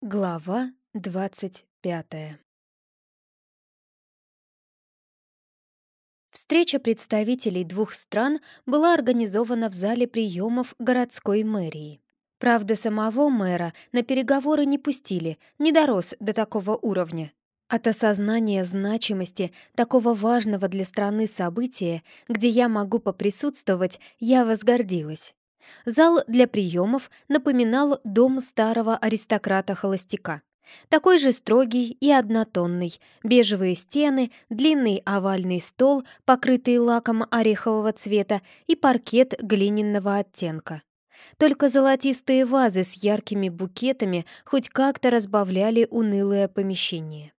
Глава двадцать пятая Встреча представителей двух стран была организована в зале приемов городской мэрии. Правда, самого мэра на переговоры не пустили, не дорос до такого уровня. От осознания значимости такого важного для страны события, где я могу поприсутствовать, я возгордилась. Зал для приемов напоминал дом старого аристократа-холостяка. Такой же строгий и однотонный, бежевые стены, длинный овальный стол, покрытый лаком орехового цвета и паркет глиняного оттенка. Только золотистые вазы с яркими букетами хоть как-то разбавляли унылое помещение.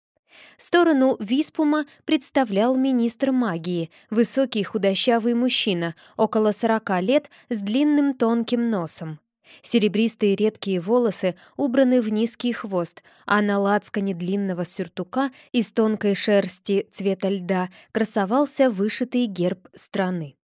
Сторону Виспума представлял министр магии, высокий худощавый мужчина, около сорока лет, с длинным тонким носом. Серебристые редкие волосы убраны в низкий хвост, а на лацкане длинного сюртука из тонкой шерсти цвета льда красовался вышитый герб страны.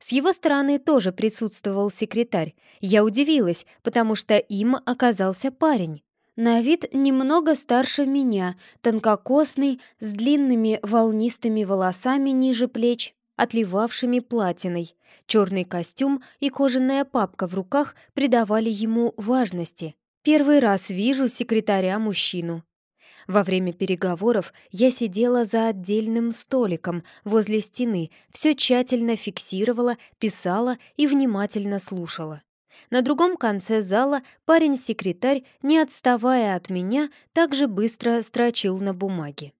С его стороны тоже присутствовал секретарь. Я удивилась, потому что им оказался парень. На вид немного старше меня, тонкокосный, с длинными волнистыми волосами ниже плеч, отливавшими платиной. Черный костюм и кожаная папка в руках придавали ему важности. Первый раз вижу секретаря-мужчину. Во время переговоров я сидела за отдельным столиком возле стены, все тщательно фиксировала, писала и внимательно слушала. На другом конце зала парень-секретарь, не отставая от меня, также быстро строчил на бумаге.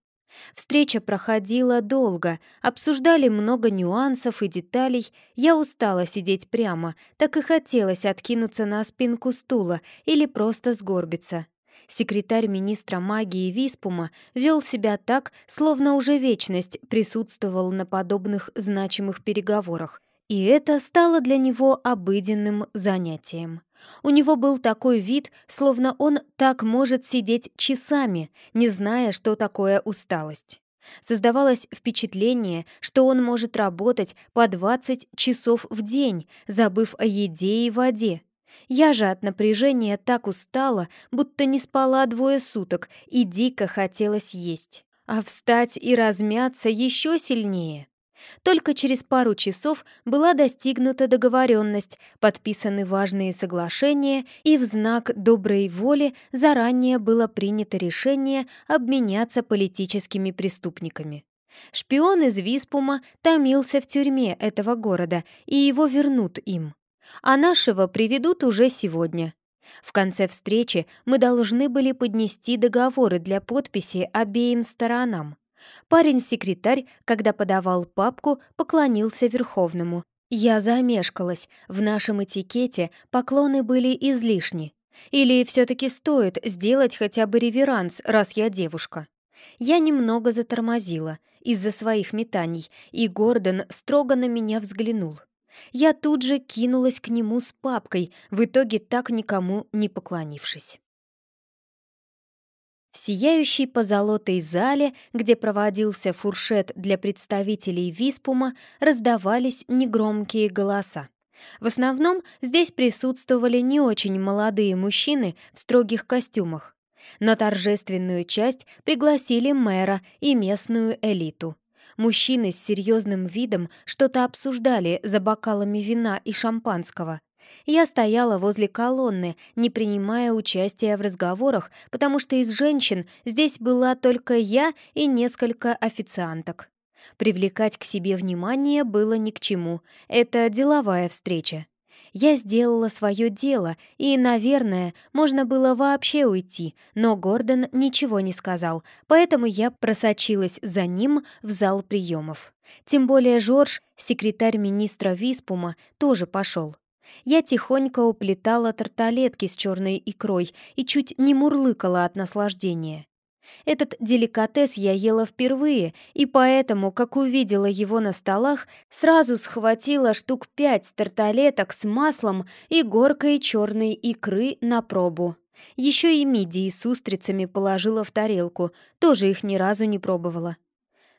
Встреча проходила долго, обсуждали много нюансов и деталей. Я устала сидеть прямо, так и хотелось откинуться на спинку стула или просто сгорбиться. Секретарь министра магии Виспума вел себя так, словно уже вечность присутствовал на подобных значимых переговорах, и это стало для него обыденным занятием. У него был такой вид, словно он так может сидеть часами, не зная, что такое усталость. Создавалось впечатление, что он может работать по 20 часов в день, забыв о еде и воде. Я же от напряжения так устала, будто не спала двое суток и дико хотелось есть. А встать и размяться еще сильнее. Только через пару часов была достигнута договоренность, подписаны важные соглашения, и в знак доброй воли заранее было принято решение обменяться политическими преступниками. Шпион из Виспума томился в тюрьме этого города, и его вернут им. А нашего приведут уже сегодня. В конце встречи мы должны были поднести договоры для подписи обеим сторонам. Парень-секретарь, когда подавал папку, поклонился Верховному. Я замешкалась, в нашем этикете поклоны были излишни. Или все-таки стоит сделать хотя бы реверанс, раз я девушка? Я немного затормозила из-за своих метаний, и Гордон строго на меня взглянул. Я тут же кинулась к нему с папкой, в итоге так никому не поклонившись. В сияющей позолотой зале, где проводился фуршет для представителей Виспума, раздавались негромкие голоса. В основном здесь присутствовали не очень молодые мужчины в строгих костюмах. На торжественную часть пригласили мэра и местную элиту. Мужчины с серьезным видом что-то обсуждали за бокалами вина и шампанского. Я стояла возле колонны, не принимая участия в разговорах, потому что из женщин здесь была только я и несколько официанток. Привлекать к себе внимание было ни к чему. Это деловая встреча. Я сделала свое дело, и, наверное, можно было вообще уйти, но Гордон ничего не сказал, поэтому я просочилась за ним в зал приемов. Тем более Жорж, секретарь министра Виспума, тоже пошел. Я тихонько уплетала тарталетки с черной икрой и чуть не мурлыкала от наслаждения. Этот деликатес я ела впервые, и поэтому, как увидела его на столах, сразу схватила штук пять тарталеток с маслом и горкой черной икры на пробу. Еще и мидии с устрицами положила в тарелку, тоже их ни разу не пробовала.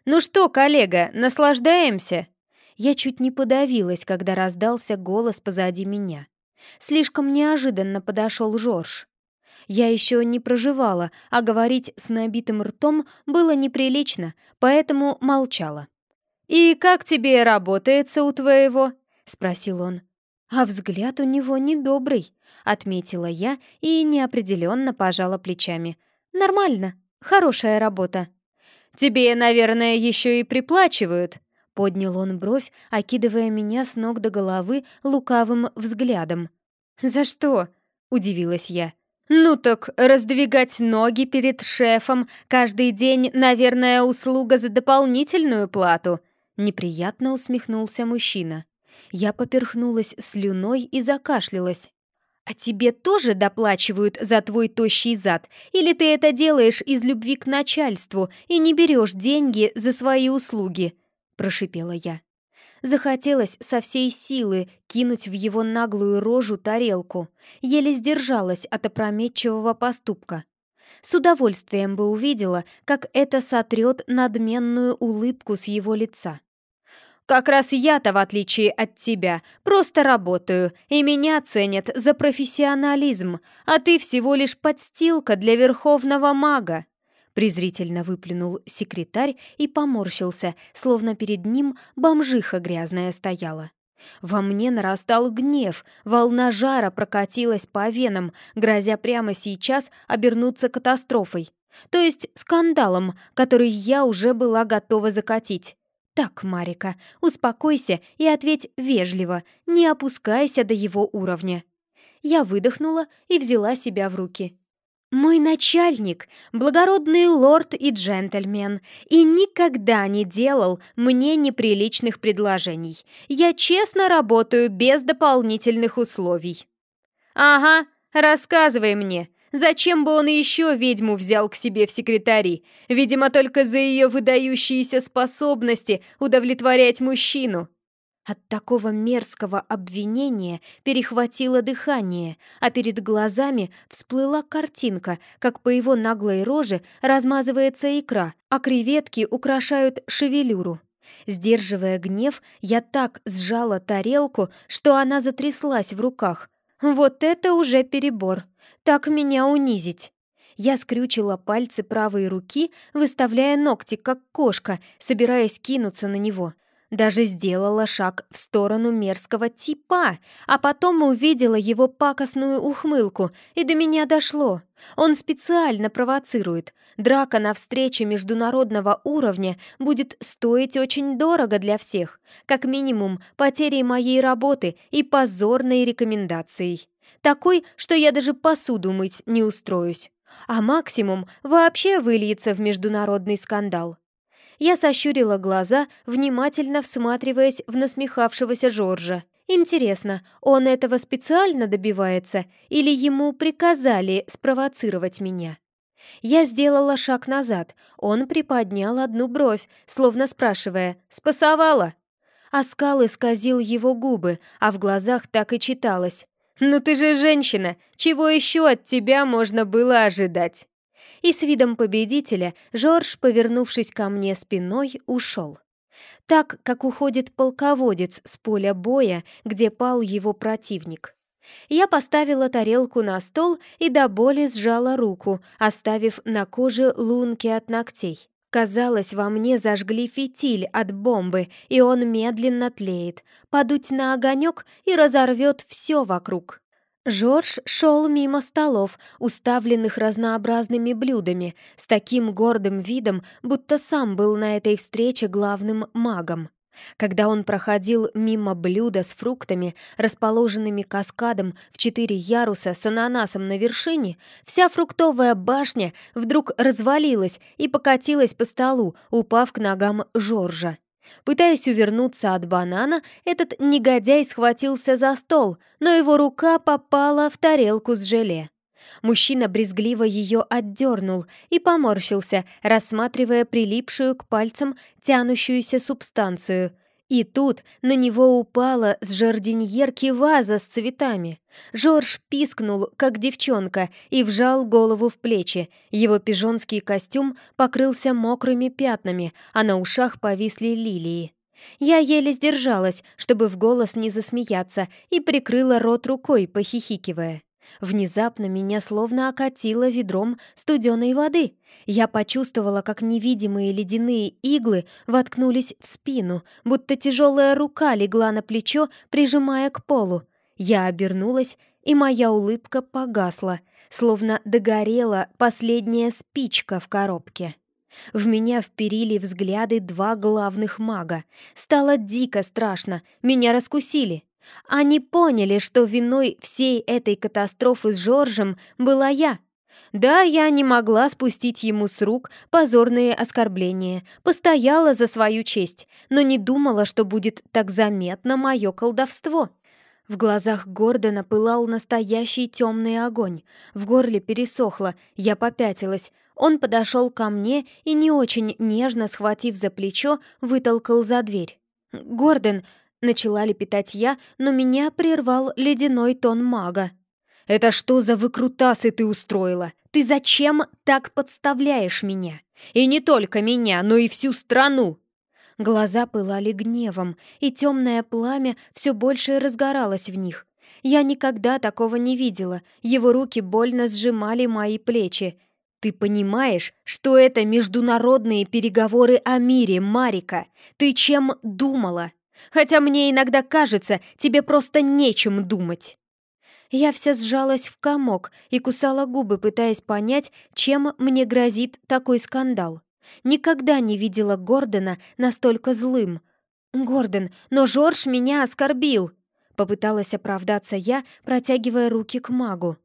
«Ну что, коллега, наслаждаемся?» Я чуть не подавилась, когда раздался голос позади меня. Слишком неожиданно подошел Жорж. Я еще не проживала, а говорить с набитым ртом было неприлично, поэтому молчала. «И как тебе работается у твоего?» — спросил он. «А взгляд у него недобрый», — отметила я и неопределенно пожала плечами. «Нормально, хорошая работа». «Тебе, наверное, еще и приплачивают», — поднял он бровь, окидывая меня с ног до головы лукавым взглядом. «За что?» — удивилась я. «Ну так, раздвигать ноги перед шефом каждый день, наверное, услуга за дополнительную плату», — неприятно усмехнулся мужчина. Я поперхнулась слюной и закашлялась. «А тебе тоже доплачивают за твой тощий зад? Или ты это делаешь из любви к начальству и не берешь деньги за свои услуги?» — прошипела я. Захотелось со всей силы кинуть в его наглую рожу тарелку. Еле сдержалась от опрометчивого поступка. С удовольствием бы увидела, как это сотрет надменную улыбку с его лица. «Как раз я-то, в отличие от тебя, просто работаю, и меня ценят за профессионализм, а ты всего лишь подстилка для верховного мага», презрительно выплюнул секретарь и поморщился, словно перед ним бомжиха грязная стояла. Во мне нарастал гнев, волна жара прокатилась по венам, грозя прямо сейчас обернуться катастрофой. То есть скандалом, который я уже была готова закатить. «Так, Марика, успокойся и ответь вежливо, не опускайся до его уровня». Я выдохнула и взяла себя в руки. «Мой начальник — благородный лорд и джентльмен, и никогда не делал мне неприличных предложений. Я честно работаю без дополнительных условий». «Ага, рассказывай мне, зачем бы он еще ведьму взял к себе в секретари? Видимо, только за ее выдающиеся способности удовлетворять мужчину». От такого мерзкого обвинения перехватило дыхание, а перед глазами всплыла картинка, как по его наглой роже размазывается икра, а креветки украшают шевелюру. Сдерживая гнев, я так сжала тарелку, что она затряслась в руках. Вот это уже перебор. Так меня унизить. Я скрючила пальцы правой руки, выставляя ногти, как кошка, собираясь кинуться на него — даже сделала шаг в сторону мерзкого типа, а потом увидела его пакостную ухмылку, и до меня дошло. Он специально провоцирует. Драка на встрече международного уровня будет стоить очень дорого для всех. Как минимум, потерей моей работы и позорной рекомендацией. Такой, что я даже посуду мыть не устроюсь. А максимум вообще выльется в международный скандал. Я сощурила глаза, внимательно всматриваясь в насмехавшегося Жоржа. Интересно, он этого специально добивается или ему приказали спровоцировать меня? Я сделала шаг назад. Он приподнял одну бровь, словно спрашивая «Спасовала?». Оскал исказил его губы, а в глазах так и читалось. «Ну ты же женщина! Чего еще от тебя можно было ожидать?» И с видом победителя Жорж, повернувшись ко мне спиной, ушел. Так, как уходит полководец с поля боя, где пал его противник. Я поставила тарелку на стол и до боли сжала руку, оставив на коже лунки от ногтей. Казалось, во мне зажгли фитиль от бомбы, и он медленно тлеет. Подуть на огонек и разорвет все вокруг. Жорж шел мимо столов, уставленных разнообразными блюдами, с таким гордым видом, будто сам был на этой встрече главным магом. Когда он проходил мимо блюда с фруктами, расположенными каскадом в четыре яруса с ананасом на вершине, вся фруктовая башня вдруг развалилась и покатилась по столу, упав к ногам Жоржа. Пытаясь увернуться от банана, этот негодяй схватился за стол, но его рука попала в тарелку с желе. Мужчина брезгливо ее отдернул и поморщился, рассматривая прилипшую к пальцам тянущуюся субстанцию — и тут на него упала с жардиньерки ваза с цветами. Жорж пискнул, как девчонка, и вжал голову в плечи. Его пижонский костюм покрылся мокрыми пятнами, а на ушах повисли лилии. Я еле сдержалась, чтобы в голос не засмеяться, и прикрыла рот рукой, похихикивая. Внезапно меня словно окатило ведром студеной воды. Я почувствовала, как невидимые ледяные иглы воткнулись в спину, будто тяжелая рука легла на плечо, прижимая к полу. Я обернулась, и моя улыбка погасла, словно догорела последняя спичка в коробке. В меня вперили взгляды два главных мага. Стало дико страшно, меня раскусили. Они поняли, что виной всей этой катастрофы с Жоржем была я. Да, я не могла спустить ему с рук позорные оскорбления, постояла за свою честь, но не думала, что будет так заметно мое колдовство. В глазах Гордона пылал настоящий темный огонь. В горле пересохло, я попятилась. Он подошел ко мне и, не очень нежно схватив за плечо, вытолкал за дверь. «Гордон!» — начала лепетать я, но меня прервал ледяной тон мага. «Это что за выкрутасы ты устроила? Ты зачем так подставляешь меня? И не только меня, но и всю страну!» Глаза пылали гневом, и темное пламя все больше разгоралось в них. Я никогда такого не видела. Его руки больно сжимали мои плечи. «Ты понимаешь, что это международные переговоры о мире, Марика? Ты чем думала? Хотя мне иногда кажется, тебе просто нечем думать». Я вся сжалась в комок и кусала губы, пытаясь понять, чем мне грозит такой скандал. Никогда не видела Гордона настолько злым. «Гордон, но Жорж меня оскорбил!» Попыталась оправдаться я, протягивая руки к магу.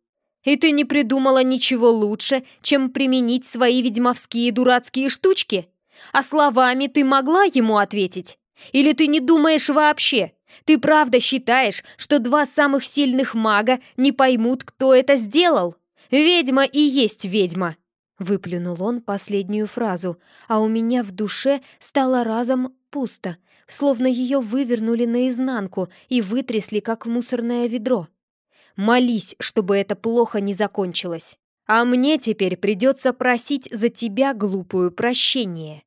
«И ты не придумала ничего лучше, чем применить свои ведьмовские дурацкие штучки? А словами ты могла ему ответить? Или ты не думаешь вообще? Ты правда считаешь, что два самых сильных мага не поймут, кто это сделал? Ведьма и есть ведьма!» Выплюнул он последнюю фразу, а у меня в душе стало разом пусто, словно ее вывернули наизнанку и вытрясли, как мусорное ведро. «Молись, чтобы это плохо не закончилось. А мне теперь придется просить за тебя, глупую, прощение».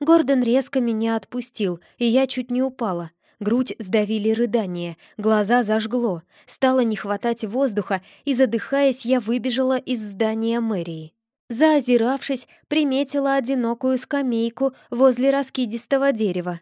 Гордон резко меня отпустил, и я чуть не упала. Грудь сдавили рыдания, глаза зажгло, стало не хватать воздуха, и, задыхаясь, я выбежала из здания мэрии. Заозиравшись, приметила одинокую скамейку возле раскидистого дерева.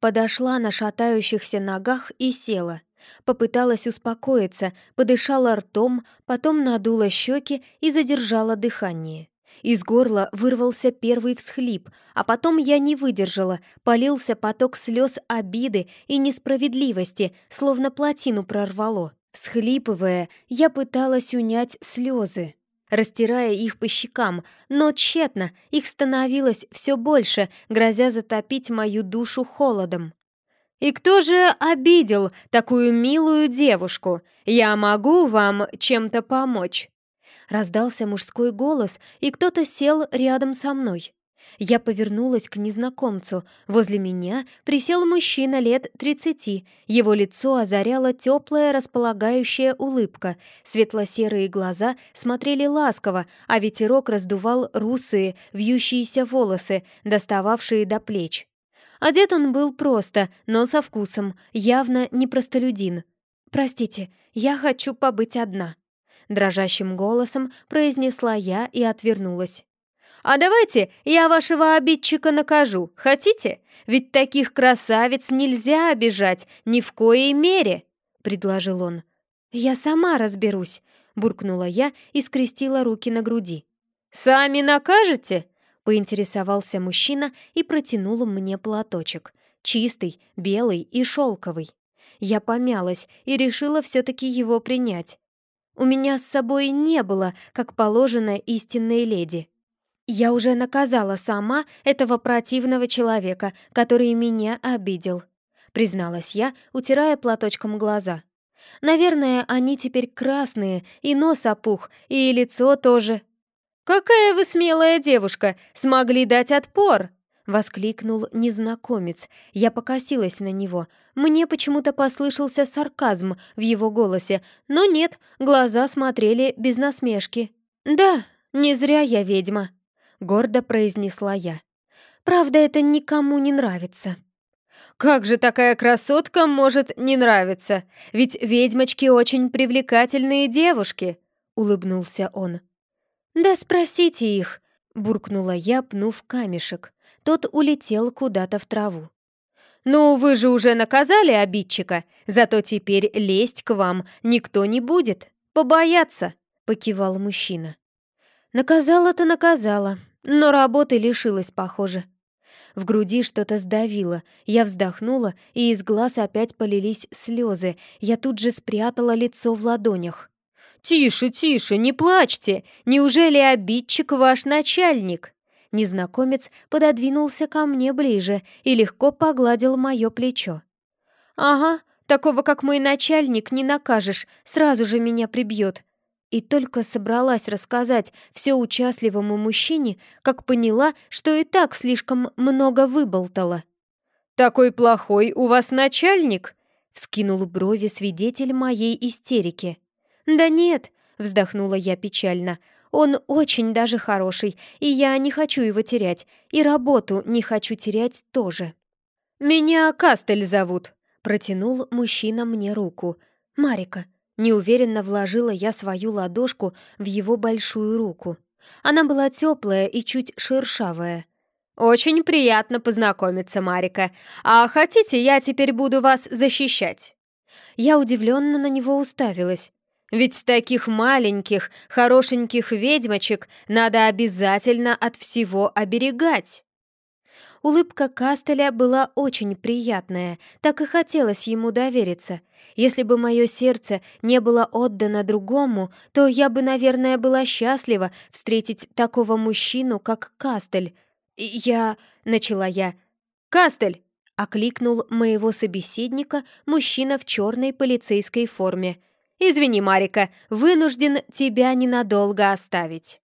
Подошла на шатающихся ногах и села. Попыталась успокоиться, подышала ртом, потом надула щеки и задержала дыхание. Из горла вырвался первый всхлип, а потом я не выдержала, полился поток слез обиды и несправедливости, словно плотину прорвало. Всхлипывая, я пыталась унять слезы растирая их по щекам, но тщетно, их становилось все больше, грозя затопить мою душу холодом. «И кто же обидел такую милую девушку? Я могу вам чем-то помочь?» Раздался мужской голос, и кто-то сел рядом со мной. Я повернулась к незнакомцу. Возле меня присел мужчина лет тридцати. Его лицо озаряла теплая располагающая улыбка. Светло-серые глаза смотрели ласково, а ветерок раздувал русые, вьющиеся волосы, достававшие до плеч. Одет он был просто, но со вкусом, явно не простолюдин. «Простите, я хочу побыть одна», — дрожащим голосом произнесла я и отвернулась. «А давайте я вашего обидчика накажу, хотите? Ведь таких красавиц нельзя обижать ни в коей мере!» — предложил он. «Я сама разберусь», — буркнула я и скрестила руки на груди. «Сами накажете?» — поинтересовался мужчина и протянул мне платочек. Чистый, белый и шелковый. Я помялась и решила все-таки его принять. У меня с собой не было, как положено истинной леди. Я уже наказала сама этого противного человека, который меня обидел», — призналась я, утирая платочком глаза. «Наверное, они теперь красные, и нос опух, и лицо тоже». «Какая вы смелая девушка! Смогли дать отпор!» — воскликнул незнакомец. Я покосилась на него. Мне почему-то послышался сарказм в его голосе, но нет, глаза смотрели без насмешки. «Да, не зря я ведьма», гордо произнесла я. «Правда, это никому не нравится». «Как же такая красотка может не нравиться? Ведь ведьмочки очень привлекательные девушки!» — улыбнулся он. «Да спросите их!» — буркнула я, пнув камешек. Тот улетел куда-то в траву. «Ну, вы же уже наказали обидчика, зато теперь лезть к вам никто не будет. Побояться!» — покивал мужчина. «Наказала-то наказала, но работы лишилась, похоже. В груди что-то сдавило. Я вздохнула, и из глаз опять полились слезы. Я тут же спрятала лицо в ладонях. «Тише, тише, не плачьте! Неужели обидчик ваш начальник?» Незнакомец пододвинулся ко мне ближе и легко погладил мое плечо. «Ага, такого, как мой начальник, не накажешь, сразу же меня прибьет. И только собралась рассказать все участливому мужчине, как поняла, что и так слишком много выболтала. «Такой плохой у вас начальник?» — вскинул брови свидетель моей истерики. «Да нет», — вздохнула я печально, — «он очень даже хороший, и я не хочу его терять, и работу не хочу терять тоже». «Меня Кастель зовут», — протянул мужчина мне руку. «Марика, Неуверенно вложила я свою ладошку в его большую руку. Она была теплая и чуть шершавая. «Очень приятно познакомиться, Марика. А хотите, я теперь буду вас защищать?» Я удивленно на него уставилась. Ведь таких маленьких, хорошеньких ведьмочек надо обязательно от всего оберегать. Улыбка Кастеля была очень приятная, так и хотелось ему довериться. Если бы мое сердце не было отдано другому, то я бы, наверное, была счастлива встретить такого мужчину, как Кастель. «Я...» — начала я. «Кастель!» — окликнул моего собеседника мужчина в черной полицейской форме. «Извини, Марика, вынужден тебя ненадолго оставить».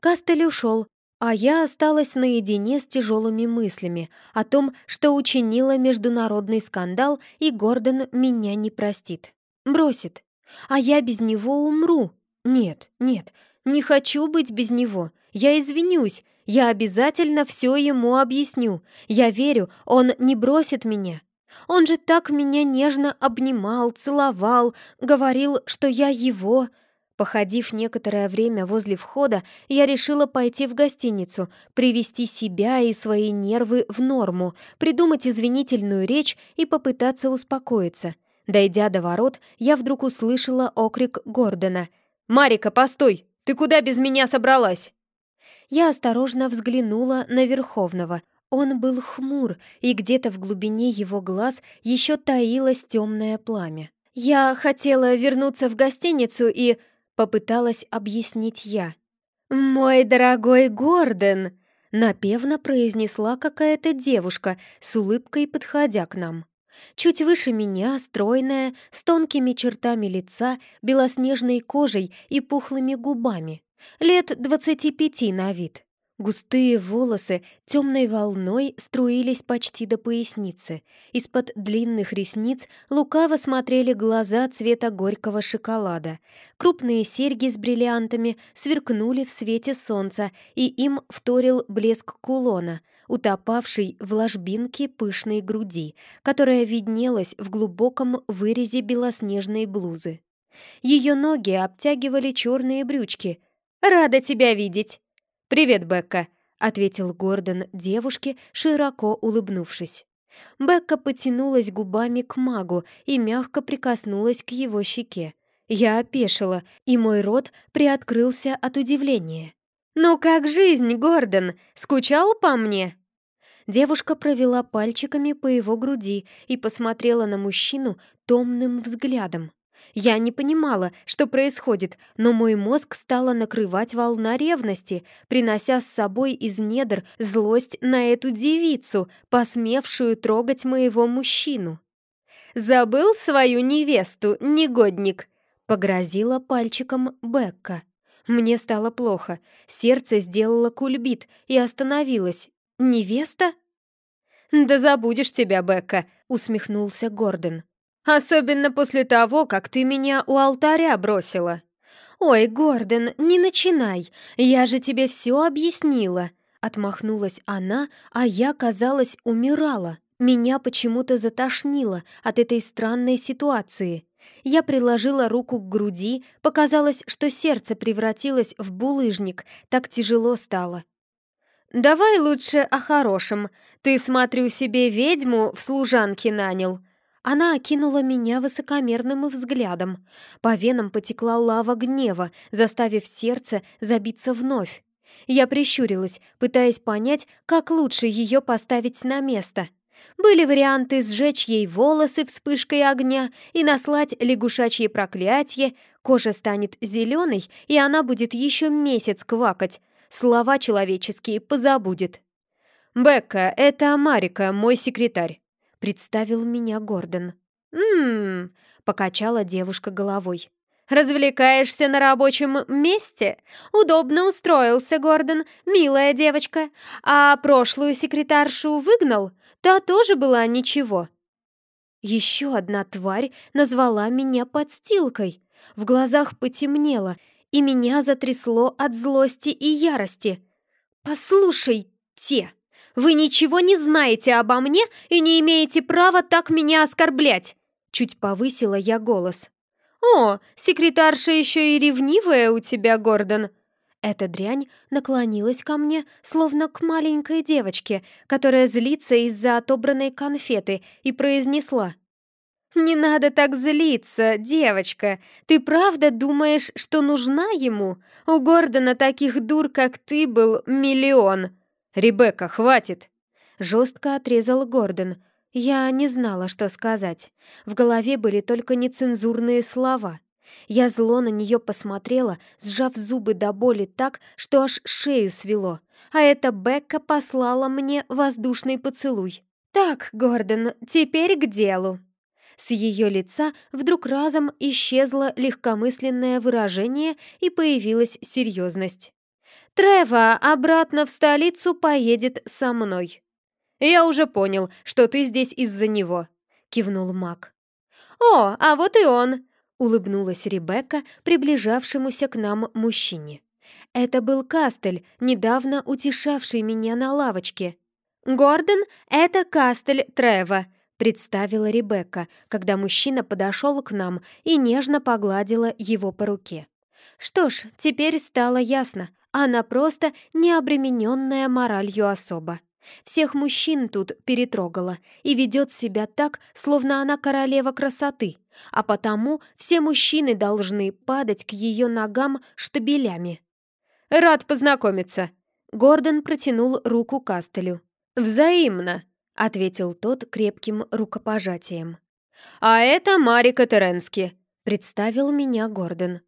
Кастель ушел, а я осталась наедине с тяжелыми мыслями о том, что учинила международный скандал, и Гордон меня не простит. Бросит. А я без него умру. Нет, нет, не хочу быть без него. Я извинюсь. Я обязательно все ему объясню. Я верю, он не бросит меня. Он же так меня нежно обнимал, целовал, говорил, что я его... Походив некоторое время возле входа, я решила пойти в гостиницу, привести себя и свои нервы в норму, придумать извинительную речь и попытаться успокоиться. Дойдя до ворот, я вдруг услышала окрик Гордона. «Марика, постой! Ты куда без меня собралась?» Я осторожно взглянула на Верховного. Он был хмур, и где-то в глубине его глаз еще таилось темное пламя. «Я хотела вернуться в гостиницу и...» Попыталась объяснить я. «Мой дорогой Гордон!» Напевно произнесла какая-то девушка, с улыбкой подходя к нам. Чуть выше меня, стройная, с тонкими чертами лица, белоснежной кожей и пухлыми губами. Лет двадцати пяти на вид. Густые волосы темной волной струились почти до поясницы. Из-под длинных ресниц лукаво смотрели глаза цвета горького шоколада. Крупные серьги с бриллиантами сверкнули в свете солнца, и им вторил блеск кулона, утопавший в ложбинке пышной груди, которая виднелась в глубоком вырезе белоснежной блузы. Ее ноги обтягивали черные брючки. «Рада тебя видеть!» «Привет, Бекка», — ответил Гордон девушке, широко улыбнувшись. Бекка потянулась губами к магу и мягко прикоснулась к его щеке. Я опешила, и мой рот приоткрылся от удивления. «Ну как жизнь, Гордон? Скучал по мне?» Девушка провела пальчиками по его груди и посмотрела на мужчину томным взглядом. Я не понимала, что происходит, но мой мозг стала накрывать волна ревности, принося с собой из недр злость на эту девицу, посмевшую трогать моего мужчину. «Забыл свою невесту, негодник!» — погрозила пальчиком Бекка. Мне стало плохо, сердце сделало кульбит и остановилось. «Невеста?» «Да забудешь тебя, Бекка!» — усмехнулся Гордон. Особенно после того, как ты меня у алтаря бросила. Ой, Гордон, не начинай. Я же тебе все объяснила. Отмахнулась она, а я, казалось, умирала. Меня почему-то затошнило от этой странной ситуации. Я приложила руку к груди, показалось, что сердце превратилось в булыжник, так тяжело стало. «Давай лучше о хорошем. Ты, смотрю, себе ведьму в служанке нанял». Она окинула меня высокомерным взглядом. По венам потекла лава гнева, заставив сердце забиться вновь. Я прищурилась, пытаясь понять, как лучше ее поставить на место. Были варианты сжечь ей волосы вспышкой огня и наслать лягушачье проклятие, кожа станет зеленой, и она будет еще месяц квакать, слова человеческие позабудет. «Бекка, это Марика, мой секретарь», — представил меня Гордон. «М-м-м», покачала девушка головой. «Развлекаешься на рабочем месте? Удобно устроился, Гордон, милая девочка. А прошлую секретаршу выгнал? Та тоже была ничего». Еще одна тварь назвала меня подстилкой. В глазах потемнело, и меня затрясло от злости и ярости. «Послушайте, вы ничего не знаете обо мне и не имеете права так меня оскорблять!» Чуть повысила я голос. «О, секретарша еще и ревнивая у тебя, Гордон!» Эта дрянь наклонилась ко мне, словно к маленькой девочке, которая злится из-за отобранной конфеты, и произнесла. «Не надо так злиться, девочка. Ты правда думаешь, что нужна ему? У Гордона таких дур, как ты, был миллион». «Ребекка, хватит!» Жестко отрезал Гордон. Я не знала, что сказать. В голове были только нецензурные слова. Я зло на нее посмотрела, сжав зубы до боли так, что аж шею свело. А эта Бекка послала мне воздушный поцелуй. «Так, Гордон, теперь к делу». С ее лица вдруг разом исчезло легкомысленное выражение и появилась серьезность. «Трева обратно в столицу поедет со мной». «Я уже понял, что ты здесь из-за него», — кивнул маг. «О, а вот и он!» — улыбнулась Ребекка, приближавшемуся к нам мужчине. Это был Кастель, недавно утешавший меня на лавочке. «Гордон — это Кастель Трева», — представила Ребекка, когда мужчина подошел к нам и нежно погладила его по руке. Что ж, теперь стало ясно, она просто необремененная моралью особа. Всех мужчин тут перетрогала и ведет себя так, словно она королева красоты, а потому все мужчины должны падать к ее ногам штабелями. «Рад познакомиться!» Гордон протянул руку Кастелю. «Взаимно!» — ответил тот крепким рукопожатием. «А это Марика Теренски», — представил меня Гордон.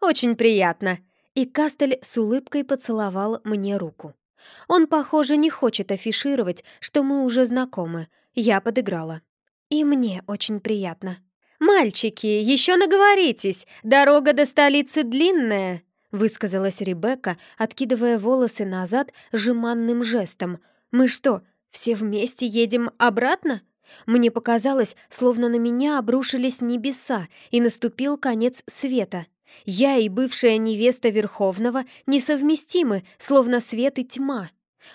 «Очень приятно!» И Кастель с улыбкой поцеловал мне руку. Он, похоже, не хочет афишировать, что мы уже знакомы. Я подыграла. И мне очень приятно. «Мальчики, еще наговоритесь! Дорога до столицы длинная!» высказалась Ребекка, откидывая волосы назад жеманным жестом. «Мы что, все вместе едем обратно?» Мне показалось, словно на меня обрушились небеса, и наступил конец света. Я и бывшая невеста Верховного несовместимы, словно свет и тьма.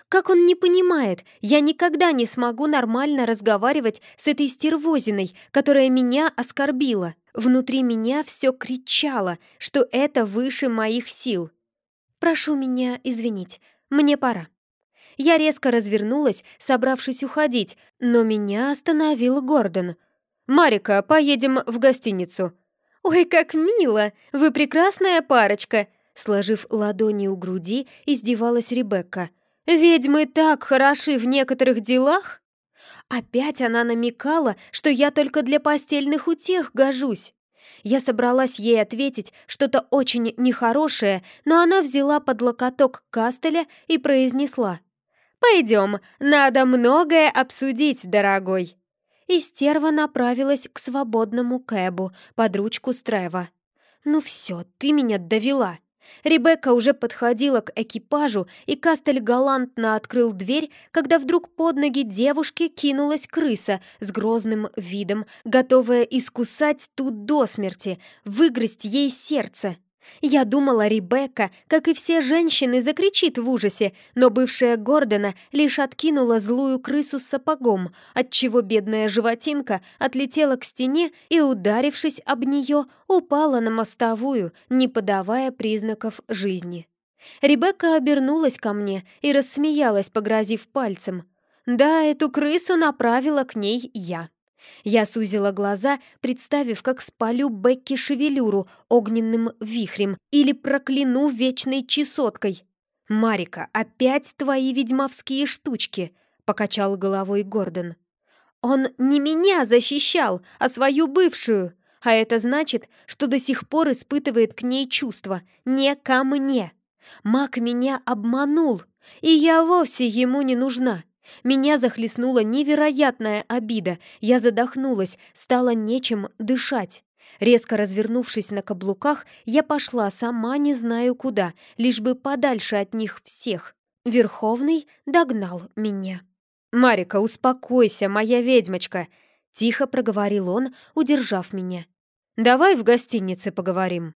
Как он не понимает, я никогда не смогу нормально разговаривать с этой стервозиной, которая меня оскорбила. Внутри меня все кричало, что это выше моих сил. «Прошу меня извинить, мне пора». Я резко развернулась, собравшись уходить, но меня остановил Гордон. «Марика, поедем в гостиницу», «Ой, как мило! Вы прекрасная парочка!» Сложив ладони у груди, издевалась Ребекка. «Ведьмы так хороши в некоторых делах!» Опять она намекала, что я только для постельных утех гожусь. Я собралась ей ответить что-то очень нехорошее, но она взяла под локоток Кастеля и произнесла. «Пойдем, надо многое обсудить, дорогой» и стерва направилась к свободному кэбу под ручку Стрева. «Ну все, ты меня довела!» Ребекка уже подходила к экипажу, и Кастель галантно открыл дверь, когда вдруг под ноги девушки кинулась крыса с грозным видом, готовая искусать ту до смерти, выгрызть ей сердце. Я думала, Ребекка, как и все женщины, закричит в ужасе, но бывшая Гордона лишь откинула злую крысу с сапогом, отчего бедная животинка отлетела к стене и, ударившись об нее, упала на мостовую, не подавая признаков жизни. Ребекка обернулась ко мне и рассмеялась, погрозив пальцем. Да, эту крысу направила к ней я. Я сузила глаза, представив, как спалю Бекки шевелюру огненным вихрем или прокляну вечной чесоткой. «Марика, опять твои ведьмовские штучки!» — покачал головой Гордон. «Он не меня защищал, а свою бывшую!» А это значит, что до сих пор испытывает к ней чувства, не ко мне. Маг меня обманул, и я вовсе ему не нужна. Меня захлестнула невероятная обида. Я задохнулась, стало нечем дышать. Резко развернувшись на каблуках, я пошла сама не знаю куда, лишь бы подальше от них всех. Верховный догнал меня. «Марика, успокойся, моя ведьмочка!» — тихо проговорил он, удержав меня. «Давай в гостинице поговорим».